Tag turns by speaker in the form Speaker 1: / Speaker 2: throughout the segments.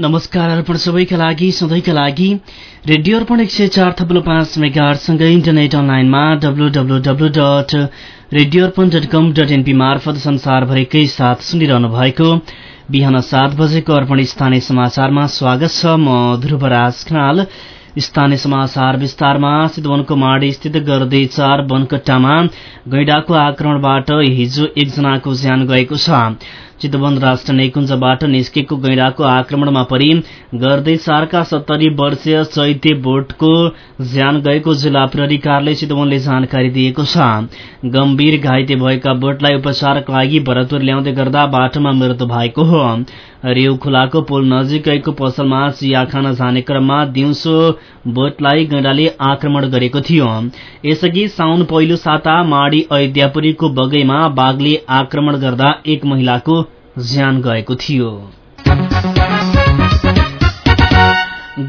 Speaker 1: नमस्कार अर्पण सबैका लागि सधैँका लागि। रेडियो अर्पण एक सय चार थप्लो पाँच मेगाहरूसँगै इन्टरनेट अनलाइनमा WWW dot radio Arpan dot com dot NP मार्फत संसारभरिकै साथ सुनिरहनु भएको बिहान सात बजेको अर्पण स्थानीय समाचारमा स्वागत छ म ध्रुवराज खनाल। स्थानीय समाचार विस्तारमा चितवनको माडी स्थित गर्दै चार वनकट्टामा गैंडाको आक्रमणबाट हिजो एकजनाको ज्यान गएको छ। चितवन राष्ट्र निकुञ्जबाट निस्केको गैंडाको आक्रमणमा परि गर्दै चारका सत्तरी वर्षीय चैते बोटको ज्यान गएको जिल्ला प्रहरी चितवनले जानकारी दिएको छ। गम्भीर घाइते भएका बोटलाई उपचारका लागि भरतपुर ल्याउँदै गर्दा बाटोमा मृत्यु भएको हो। रेउ खोलाको पुल नजिकैको पसलमा चिया खान जाने क्रममा दिउँसो बोटलाई गैंडाले आक्रमण गरेको थियो। यसअघि साउन पहिलो साता माडी अयोध्यापुरीको बगैमा बाघले आक्रमण गर्दा एक महिलाको ज्यान गएको थियो।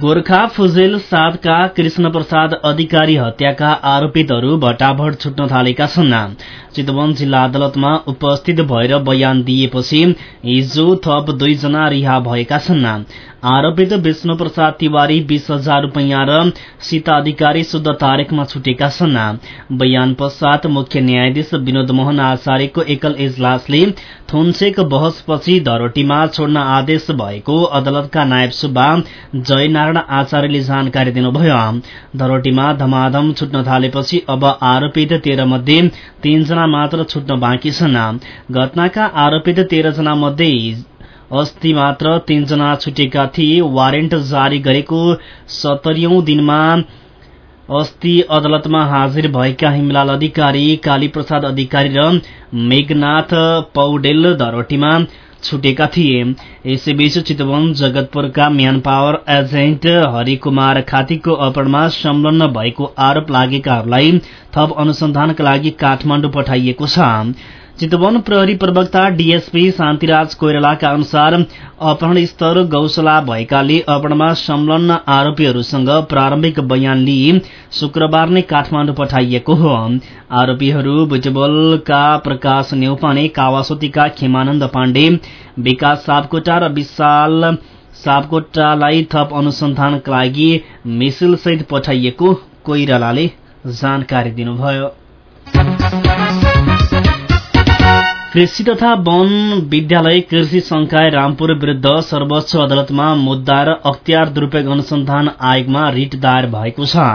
Speaker 1: गोर्खा फुजेल सातका कृष्ण प्रसाद अधिकारी हत्याका आरोपितहरू भटाभट छुट्न थालेका छन्। चितवन जिल्ला अदालतमा उपस्थित भएर बयान दिएपछि हिजो थप दुईजना रिहा भएका छन्। आरोपित विष्णु प्रसाद तिवारी बीस हजार रूपियाँ र सीता अधिकारी शुद्ध तारिकमा छुटेका छन्। बयान पश्चात मुख्य न्यायाधीश विनोद मोहन आचार्यको एकल इजलासले थुनचेक बहसपछि धरोटीमा छोड्न आदेश भएको अदालतका नायब सुब्बा जयनारायण आचार्यले जानकारी दिनुभयो। धरोटीमा धमाधम छुट्न थालेपछि अब आरोपित तेह्र मध्ये तीनजना मात्र छुट्न बाँकी छन्। घटनाका आरोपित तेह्रजना मध्ये अस्ति मात्र तीनजना छुटेका थिए। वारेन्ट जारी गरेको सत्तरीौं दिनमा अस्ति अदालतमा हाजिर भएका हिमलाल अधिकारी काली प्रसाद अधिकारी र मेघनाथ पौडेल धरोटीमा छुटेका थिए। यसैबीच चितवन जगतपुरका म्यान पावर एजेन्ट हरिकुमार खातीको अपहरणमा संलग्न भएको आरोप लागेकाहरूलाई थप अनुसन्धानका लागि काठमाडौँ पठाइएको छ। चितवन प्रहरी प्रवक्ता डीएसपी शान्तिराज कोइरालाका अनुसार अपहरण स्थल गौशाला भएकाले अपहरणमा संलग्न आरोपीहरूसँग प्रारम्भिक बयान लिई शुक्रबार नै काठमाडौँ पठाइएको हो। आरोपीहरू भुजबलका प्रकाश नेउपाने कावासोतीका खेमानन्द पाण्डे विकास सापकोटा र विशाल सापकोटालाई थप अनुसन्धानका लागि मिसिलसहित पठाइएको कोइरालाले जानकारी दिनुभयो। कृषि तथा वन विद्यालय कृषि संकाय रामपुर विरूद्ध सर्वोच्च अदालतमा मुद्दा र अख्तियार दुरूपयोग अनुसन्धान आयोगमा रिट दायर भएको छ।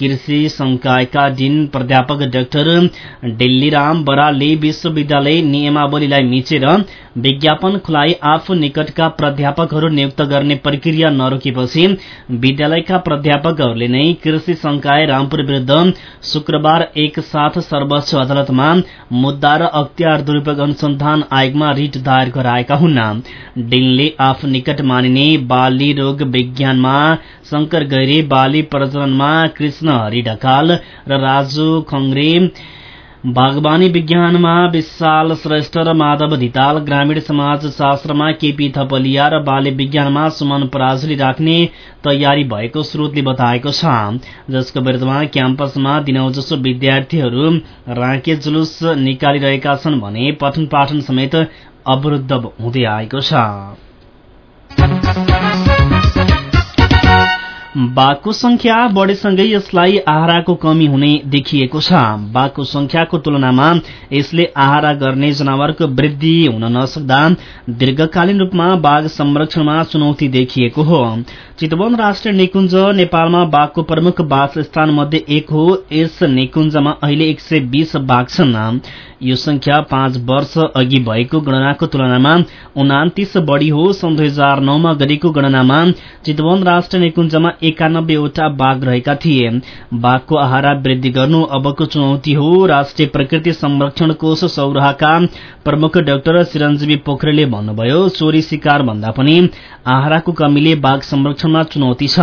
Speaker 1: कृषि संकायका डिन प्राध्यापक डाक्टर डेल्लीराम बरालले विश्वविद्यालय नियमावलीलाई मिचेर विज्ञापन खुलाई आफू निकटका प्राध्यापकहरू नियुक्त गर्ने प्रक्रिया नरोकेपछि विद्यालयका प्राध्यापकहरूले नै कृषि संकाय रामपुर विरूद्ध शुक्रबार एक साथ सर्वोच्च अदालतमा मुद्दा र अख्तियार दुरूपयोग अनुसन्धान आयोगमा रिट दायर गराएका हुन्। डिनले आफू निकट मानिने बाली रोग विज्ञानमा शंकर गैरे बाली प्रजननमा कृष्ण हरि ढकाल र राजु खङ्ग्रे बागवानी विज्ञानमा विशाल श्रेष्ठ र माधव धिताल ग्रामीण समाज शास्त्रमा केपी थपलिया र बाल्य विज्ञानमा सुमन पराजुली राख्ने तयारी भएको स्रोतले बताएको छ। जसको विरुद्धमा क्याम्पसमा दिनौजसो विद्यार्थीहरू राके जुलुस निकालिरहेका छन् भने पठन पाठन समेत अवरुद्ध हुँदै आएको छ। बाघको संख्या बढेसँगै यसलाई आहाराको कमी हुने देखिएको छ। बाघको संख्याको तुलनामा यसले आहारा गर्ने जनावरको वृद्धि हुन नसक्दा दीर्घकालीन रूपमा बाघ संरक्षणमा चुनौती देखिएको हो। चितवन राष्ट्रिय निकुञ्ज नेपालमा बाघको प्रमुख वासस्थान मध्ये एक हो। यस निकुञ्जमा अहिले एक सय बीस बाघ छन्। यो संख्या पाँच वर्ष अघि भएको गणनाको तुलनामा उनातिस बढ़ी हो। सन् दुई हजार नौमा गरेको गणनामा चितवन राष्ट्रिय निकुञ्जमा एकानब्बेवटा बाघ रहेका थिए। बाघको आहारा वृद्धि गर्नु अबको चुनौती हो। राष्ट्रिय प्रकृति संरक्षण कोष सौराहका प्रमुख डाक्टर चिरञ्जीवी पोखरेलले भन्नुभयो चोरी शिकार भन्दा पनि आहाराको कमीले बाघ संरक्षणमा चुनौती छ।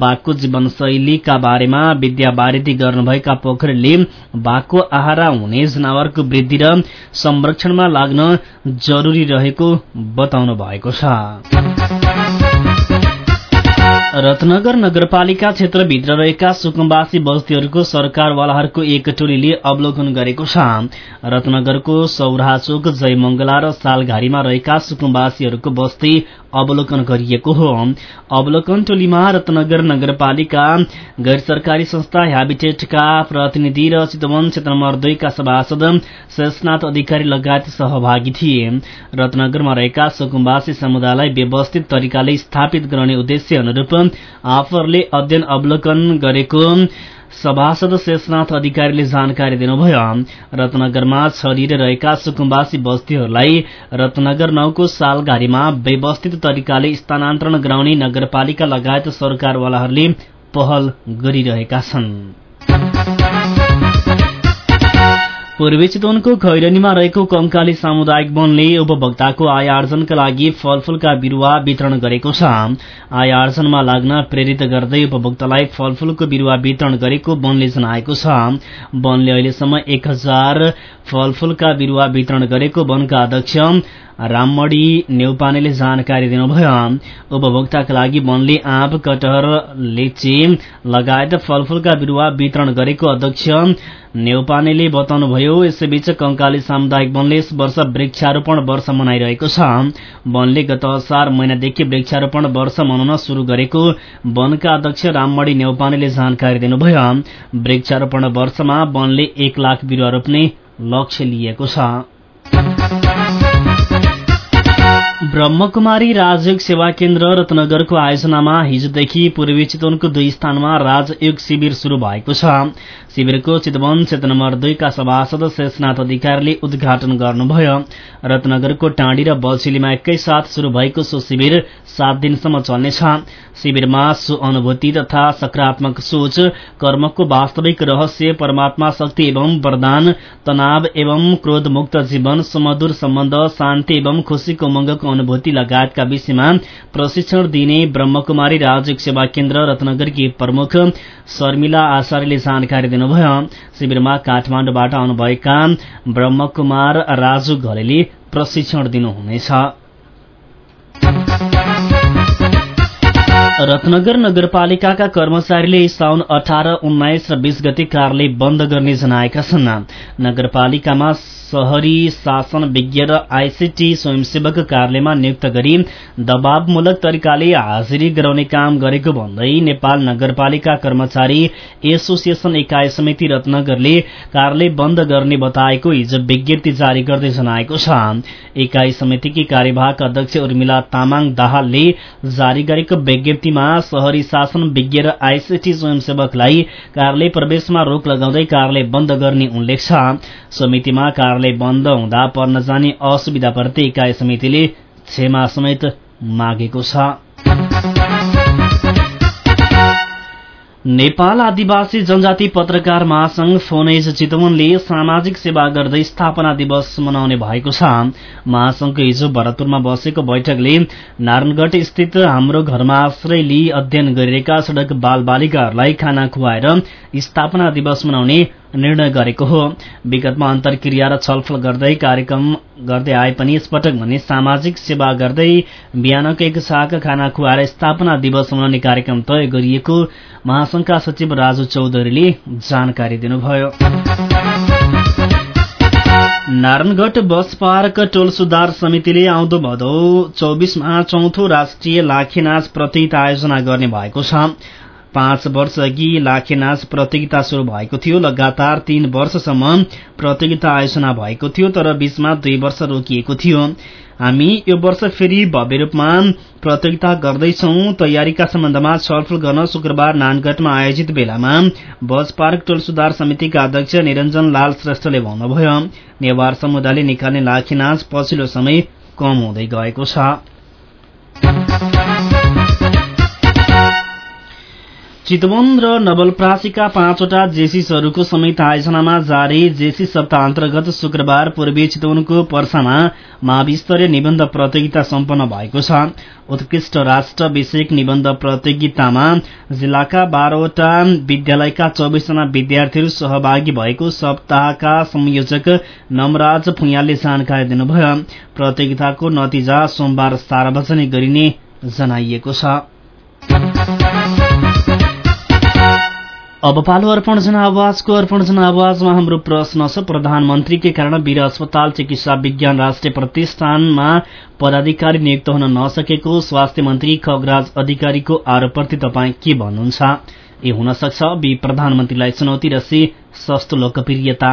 Speaker 1: बाघको जीवनशैलीका बारेमा विद्यावारिधि गर्नुभएका पोखरेलले बाघको आहारा हुने जनावरको वृद्धि र संरक्षणमा लाग्न जरूरी रहेको बताउनु भएको छ। रत्नगर नगरपालिका क्षेत्रभित्र रहेका सुकुम्बासी बस्तीहरूको सरकारवालाहरूको एक टोलीले अवलोकन गरेको छ। रत्नगरको सौराचोक जयमंगला र सालघारीमा रहेका सुकुम्बासीहरूको बस्ती अवलोकन गरिएको हो। अवलोकन टोलीमा रत्नगर नगरपालिका गैर सरकारी संस्था ह्याबिटेटका प्रतिनिधि र चितवन क्षेत्र नम्बर दुईका सभासद शेषनाथ अधिकारी लगायत सहभागी थिए। रत्नगरमा रहेका सुकुम्बासी समुदायलाई व्यवस्थित तरिकाले स्थापित गराउने उद्देश्य अनुरूप आफूहरूले अध्ययन अवलोकन गरेको सभासद शेषनाथ अधिकारीले जानकारी दिनुभयो। रत्नगरमा छरिएर रहेका सुकुम्बासी बस्तीहरूलाई रत्नगर नौको सालघारीमा व्यवस्थित तरिकाले स्थानान्तरण गराउने नगरपालिका लगायत सरकारवालाहरूले पहल गरिरहेका छन्। पूर्वी चितवनको खैरनीमा रहेको कंकाली सामुदायिक वनले उपभोक्ताको आय आर्जनका लागि फलफूलका बिरूवा वितरण गरेको छ। आय आर्जनमा लाग्न प्रेरित गर्दै उपभोक्तालाई फलफूलको बिरूवा वितरण गरेको वनले जनाएको छ। वनले अहिलेसम्म एक हजार फलफूलका बिरूवा वितरण गरेको वनका अध्यक्ष राममणी नेउपानेले जानकारी दिनुभयो। उपभोक्ताका लागि वनले आँप कटहर लिची लगायत फलफूलका बिरूवा वितरण गरेको अध्यक्ष नेउपानेले बताउनुभयो यसैबीच कंकाली सामुदायिक वनले यस वर्ष वृक्षारोपण वर्ष मनाइरहेको छ। वनले गत असार महिनादेखि वृक्षारोपण वर्ष मनाउन शुरू गरेको वनका अध्यक्ष राममणी नेउपानेले जानकारी दिनुभयो। वृक्षारोपण वर्षमा वनले एक लाख बिरूवा रोप्ने लक्ष्य लिएको छ। ब्रह्मकुमारी राजयोग सेवा केन्द्र रत्नगरको आयोजनामा हिजोदेखि पूर्वी चितवनको दुई स्थानमा राजयोग शिविर शुरू भएको छ। शिविरको चितवन क्षेत्र नम्बर दुईका सभासद शेषनाथ अधिकारीले उद्घाटन गर्नुभयो। रत्नगरको टाँडी र बल्छिलीमा एकैसाथ शुरू भएको सो शिविर सात दिनसम्म चल्नेछ। शिविरमा सु अनुभूति तथा सकारात्मक सोच कर्मको वास्तविक रहस्य परमात्मा शक्ति एवं वरदान तनाव एवं क्रोधमुक्त जीवन सुमधुर सम्बन्ध शान्ति एवं खुशीको अनुभूति लगायतका विषयमा प्रशिक्षण दिने ब्रह्मकुमारी राजयोग सेवा केन्द्र रत्नगरकी प्रमुख शर्मिला आचार्यले जानकारी दिनुभयो। शिविरमा काठमाडौँबाट आउनुभएका ब्रह्मकुमार राजु घलेले प्रशिक्षण दिनुहुनेछ। रत्नगर नगरपालिकाका कर्मचारीले साउन अठार उन्नाइस र बीस गते कार्यालय बन्द गर्ने जनाएका छन्। नगरपालिकामा शहरी शासन विज्ञ र आइसिटी स्वयंसेवक कार्यालयमा नियुक्त गरी दबावमूलक तरिकाले हाजिरी गराउने काम गरेको भन्दै नेपाल नगरपालिका कर्मचारी एसोसिएसन इकाइ समिति रत्नगरले कार्यालय बन्द गर्ने बताएको हिजो विज्ञप्ति जारी गर्दै जनाएको छ। इकाइ समितिकी कार्यवाहक अध्यक्ष उर्मिला तामाङ दाहालले जारी गरेको विज्ञप्तिमा शहरी शासन विज्ञ र आइसिटी स्वयंसेवकलाई कार्यालय प्रवेशमा रोक लगाउँदै कार्यालय बन्द गर्ने उल्लेख छ। समितिमा कार्यालय बन्द हुँदा पर्न जाने असुविधाप्रति इकाइ समितिले क्षमा समेत मागेको छ। नेपाल आदिवासी जनजाति पत्रकार महासंघ फोनेज चितवनले सामाजिक सेवा गर्दै स्थापना दिवस मनाउने भएको छ। महासंघको हिजो भरतपुरमा बसेको बैठकले नारायणगढ़ स्थित हाम्रो घरमा आश्रय लिई अध्ययन गरिरहेका सड़क बाल बालिकाहरूलाई खाना खुवाएर स्थापना दिवस मनाउने निर्णय गरेको हो। विगतमा अन्तर्क्रिया र छलफल गर्दै कार्यक्रम गर्दै आए पनि यसपटक भने सामाजिक सेवा गर्दै बिहानको एक साग खाना खुवाएर स्थापना दिवस मनाउने कार्यक्रम तय गरिएको महासंघका सचिव राजु चौधरीले जानकारी दिनुभयो। नारायणगढ़ बस पार्क टोल सुधार समितिले आउँदो भदौ चौबिसमा चौथो राष्ट्रिय लाखेनाच प्रतियोगिता आयोजना गर्ने भएको छ। पाँच वर्ष अघि लाखेनाच प्रतियोगिता शुरू भएको थियो। लगातार तीन वर्षसम्म प्रतियोगिता आयोजना भएको थियो तर बीचमा दुई वर्ष रोकिएको थियो। हामी यो वर्ष फेरि भव्य रूपमा प्रतियोगिता गर्दैछौ। तयारीका सम्बन्धमा छलफल गर्न शुक्रबार नानगढमा आयोजित बेलामा बस पार्क टोल सुधार समितिका अध्यक्ष निरञ्जन लाल श्रेष्ठले भन्नुभयो नेवार समुदायले निकाल्ने लाखेनाच पछिल्लो समय कम हुँदै गएको छ। चितवन र नवलप्रासीका पाँचवटा जेसिसहरूको संयुक्त आयोजनामा जारी जेसी सप्ताह अन्तर्गत शुक्रबार पूर्वी चितवनको पर्सामा महाविस्तरीय निबन्ध प्रतियोगिता सम्पन्न भएको छ। उत्कृष्ट राष्ट्र विषयक निबन्ध प्रतियोगितामा जिल्लाका बाह्रवटा विद्यालयका चौबिसजना विद्यार्थीहरू सहभागी भएको सप्ताहका संयोजक नमराज फुयालले जानकारी दिनुभयो। प्रतियोगिताको नतिजा सोमबार सार्वजनिक गरिने जनाइएको छ। अब पालो अर्पण जनावाजको अर्पण जनावाजमा हाम्रो प्रश्न छ। प्रधानमन्त्रीकै कारण वीर अस्पताल चिकित्सा विज्ञान राष्ट्रिय प्रतिष्ठानमा पदाधिकारी नियुक्त हुन नसकेको स्वास्थ्य मन्त्री खगराज अधिकारीको आरोपप्रति तपाईँ के भन्नुहुन्छ? ए हुन सक्छ बी प्रधानमन्त्रीलाई चुनौती र सी सस्तो लोकप्रियता।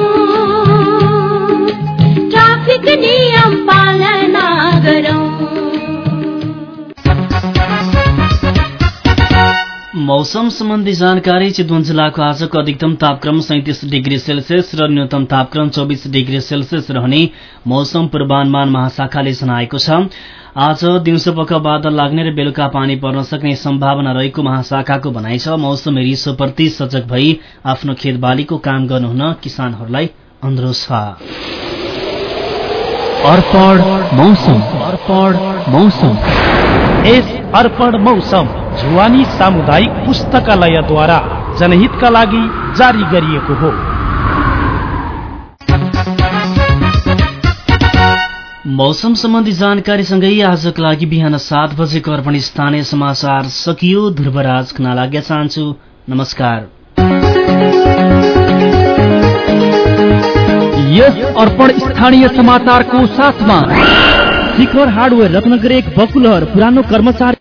Speaker 1: मौसम सम्बन्धी जानकारी चितवन जिल्लाको आजको अधिकतम तापक्रम सैतिस डिग्री सेल्सियस र न्यूनतम तापक्रम चौबिस डिग्री सेल्सियस रहने मौसम पूर्वानुमान महाशाखाले जनाएको छ। आज दिउँसो पख बादल लाग्ने र बेलुका पानी पर्न सक्ने सम्भावना रहेको महाशाखाको भनाइ छ। मौसमी रिसोप्रति सजग भई आफ्नो खेतबालीको काम गर्नुहुन किसानहरूलाई अनुरोध छ।
Speaker 2: अर्पण मौसम। अर्पण मौसम।
Speaker 3: यस अर्पण मौसम जुवानी सामुदायिक पुस्तकालयद्वारा जनहितका लागि जारी गरिएको हो।
Speaker 1: मौसम सम्बन्धी जानकारीसँगै आजको लागि बिहान सात बजेको अर्पण स्थानीय समाचार सकियो। ध्रुवराज खना लाग्न चाहन्छु। नमस्कार।
Speaker 2: यस अर्पण स्थानीय समाचारको साथमा।
Speaker 3: शिखर हार्डवेयर रत्नगर एक बकुलहर पुरानो कर्मचारी।